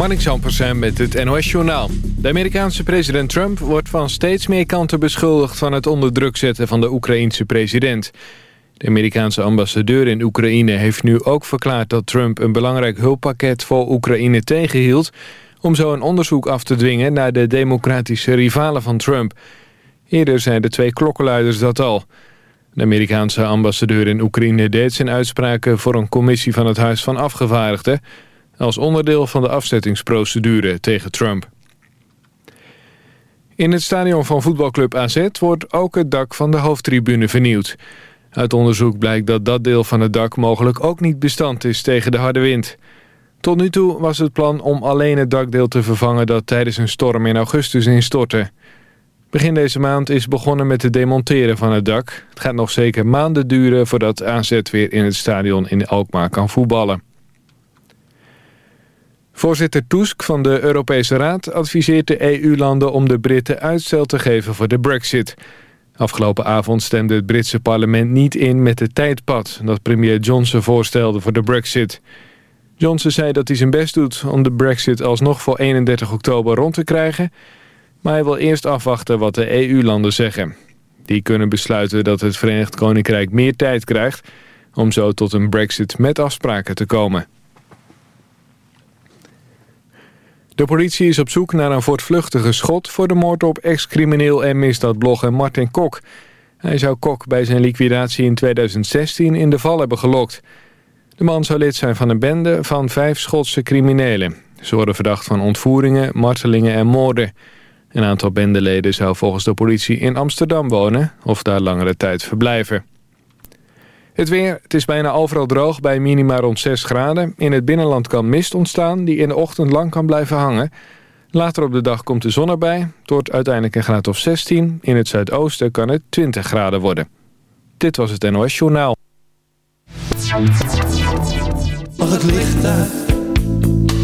Marnik Zampersen met het NOS-journaal. De Amerikaanse president Trump wordt van steeds meer kanten beschuldigd... van het onder druk zetten van de Oekraïense president. De Amerikaanse ambassadeur in Oekraïne heeft nu ook verklaard... dat Trump een belangrijk hulppakket voor Oekraïne tegenhield... om zo een onderzoek af te dwingen naar de democratische rivalen van Trump. Eerder zeiden twee klokkenluiders dat al... De Amerikaanse ambassadeur in Oekraïne deed zijn uitspraken voor een commissie van het Huis van Afgevaardigden als onderdeel van de afzettingsprocedure tegen Trump. In het stadion van voetbalclub AZ wordt ook het dak van de hoofdtribune vernieuwd. Uit onderzoek blijkt dat dat deel van het dak mogelijk ook niet bestand is tegen de harde wind. Tot nu toe was het plan om alleen het dakdeel te vervangen dat tijdens een storm in augustus instortte. Begin deze maand is begonnen met het demonteren van het dak. Het gaat nog zeker maanden duren voordat AZ weer in het stadion in Alkmaar kan voetballen. Voorzitter Tusk van de Europese Raad adviseert de EU-landen om de Britten uitstel te geven voor de brexit. Afgelopen avond stemde het Britse parlement niet in met het tijdpad... dat premier Johnson voorstelde voor de brexit. Johnson zei dat hij zijn best doet om de brexit alsnog voor 31 oktober rond te krijgen... maar hij wil eerst afwachten wat de EU-landen zeggen. Die kunnen besluiten dat het Verenigd Koninkrijk meer tijd krijgt... om zo tot een brexit met afspraken te komen. De politie is op zoek naar een voortvluchtige schot... voor de moord op ex-crimineel en misdaadblogger Martin Kok. Hij zou Kok bij zijn liquidatie in 2016 in de val hebben gelokt. De man zou lid zijn van een bende van vijf Schotse criminelen. Ze worden verdacht van ontvoeringen, martelingen en moorden. Een aantal bendeleden zou volgens de politie in Amsterdam wonen... of daar langere tijd verblijven. Het weer, het is bijna overal droog bij minima rond 6 graden. In het binnenland kan mist ontstaan die in de ochtend lang kan blijven hangen. Later op de dag komt de zon erbij. Het wordt uiteindelijk een graad of 16. In het zuidoosten kan het 20 graden worden. Dit was het NOS Journaal. Mag het licht?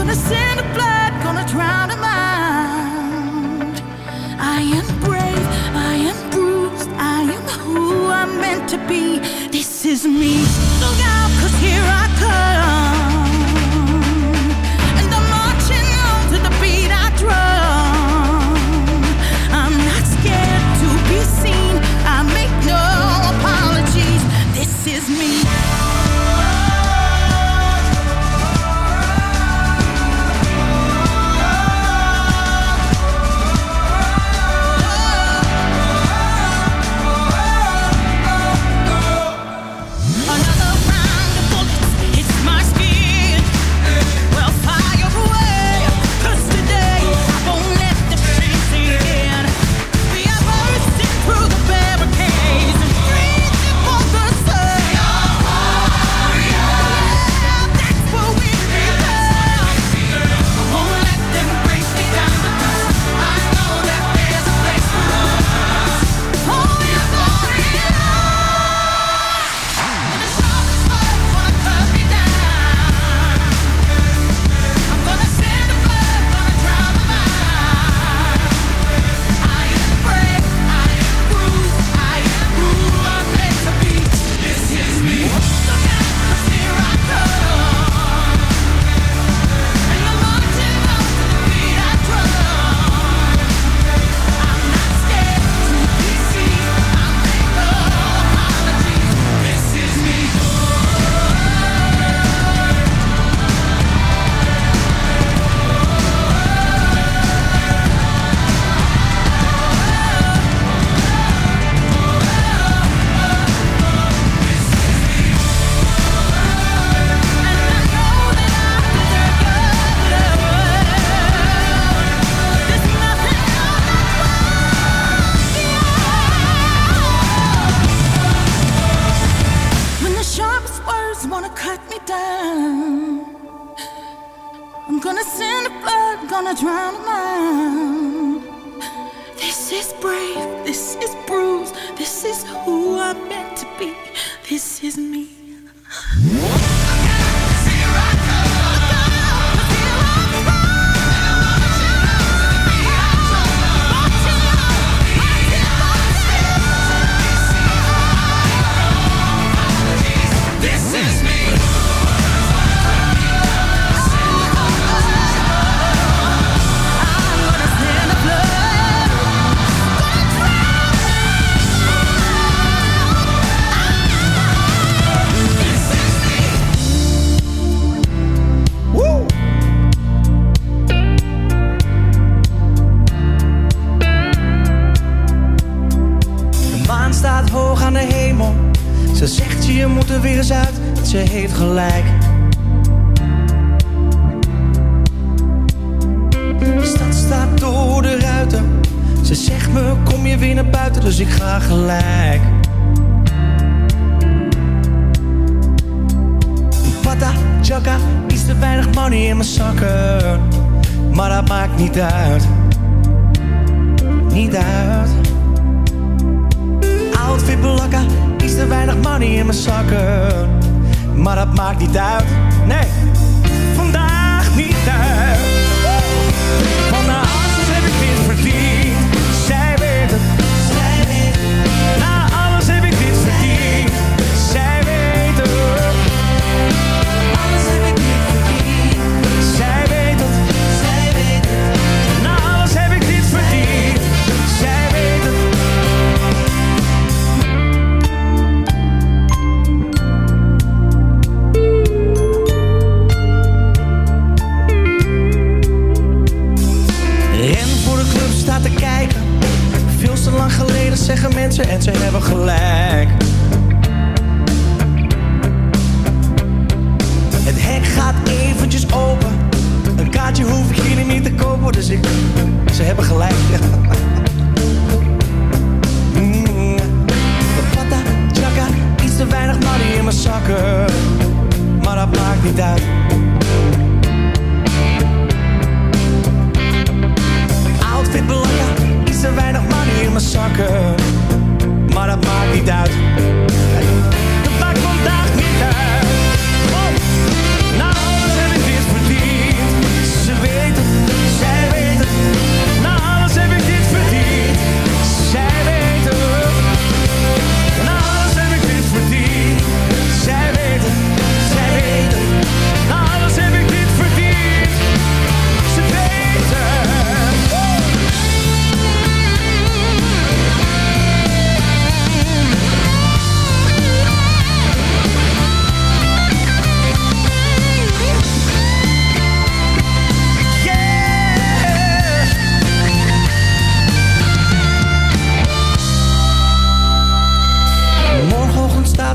Gonna send a flood, gonna drown a mind. I am brave, I am bruised, I am who I'm meant to be. This is me.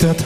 That.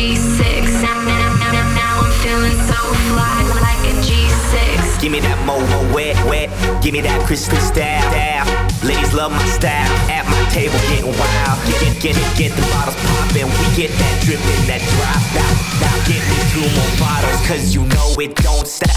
G6. Now, now, now, I'm feeling so fly like a G6. Give me that moho wet, wet. Give me that crystal staff. stab. Ladies love my style. At my table getting wild. Get, get, get, get the bottles poppin'. We get that drippin', that drop. Now, now get me two more bottles, cause you know it don't stop.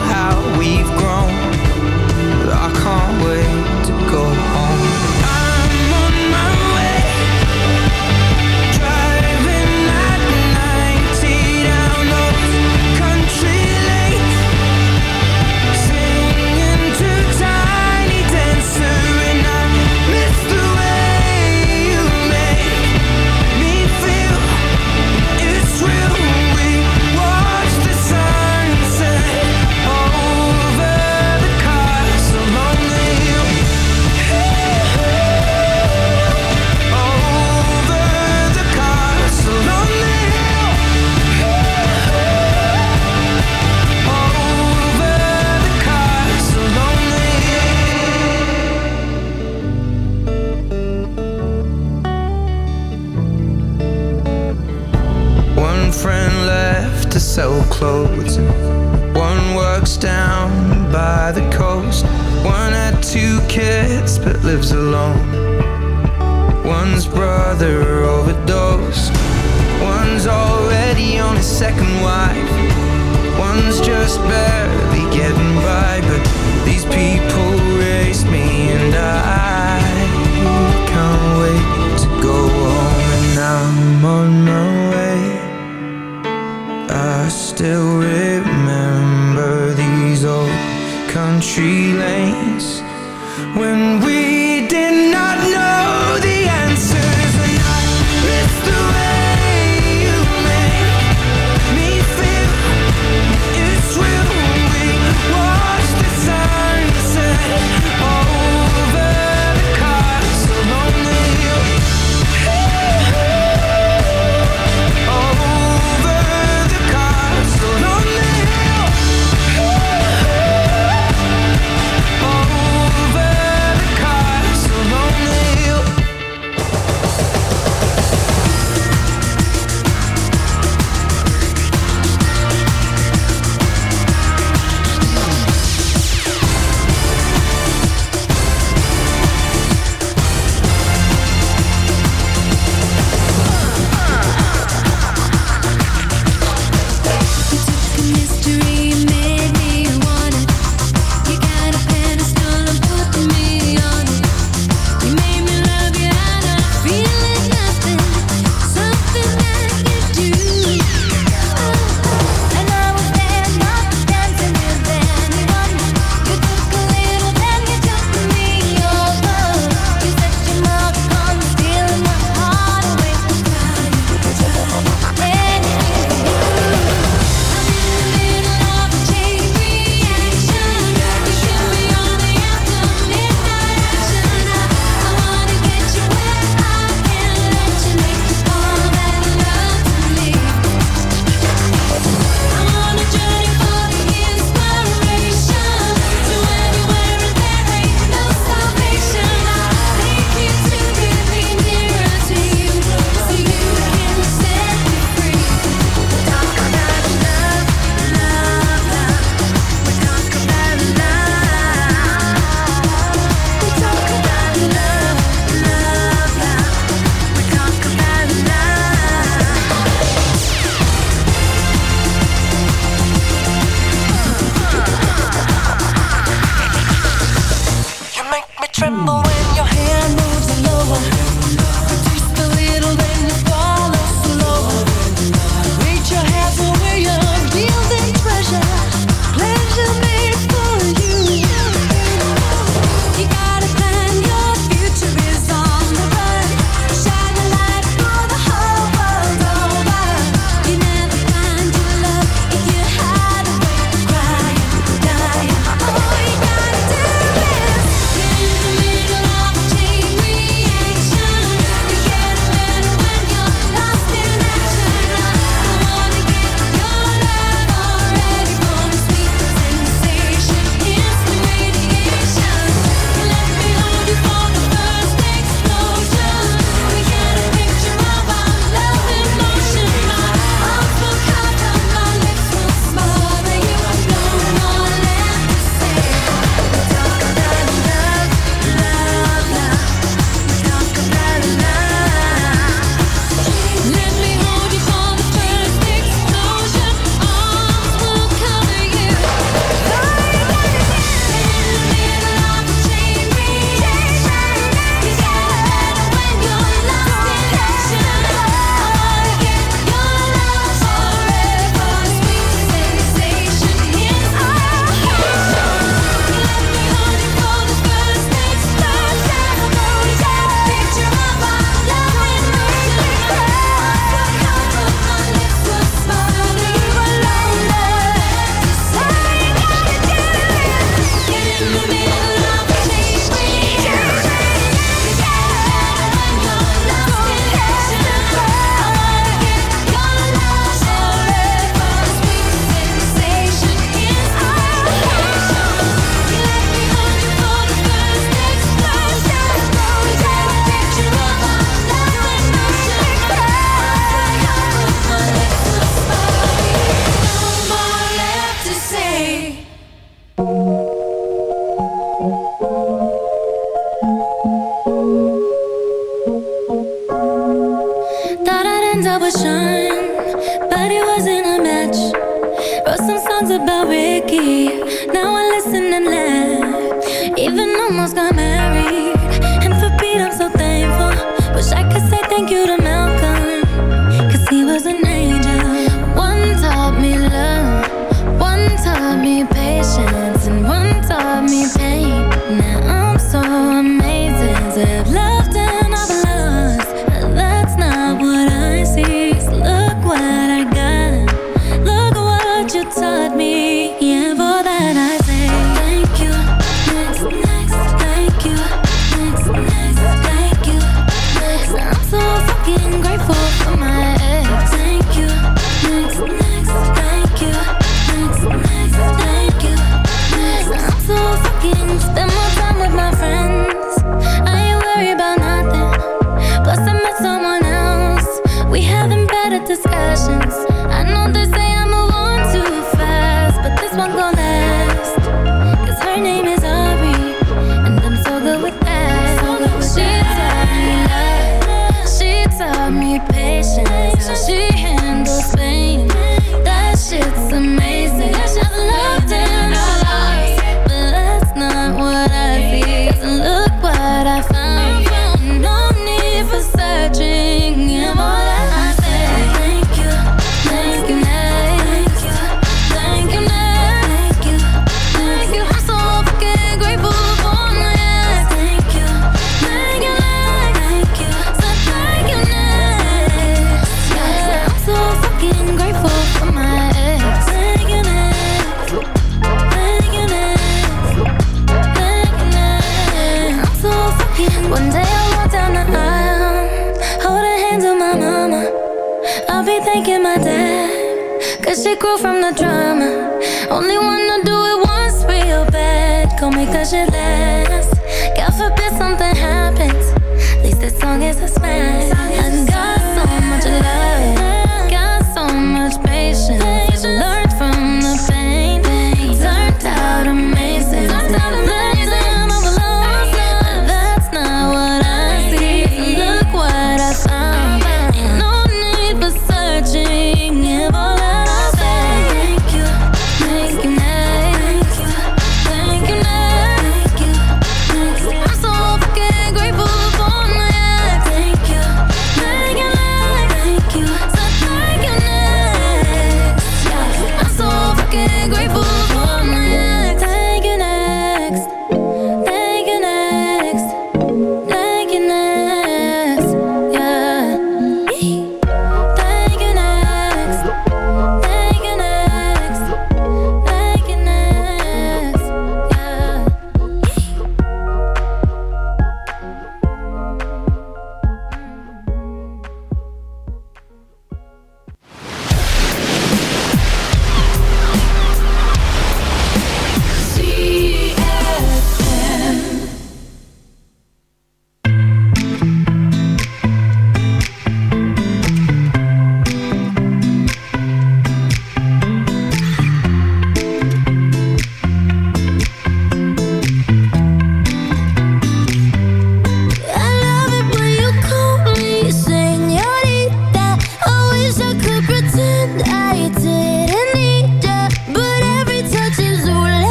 One had two kids but lives alone. One's brother overdosed. One's already on his second wife. One's just barely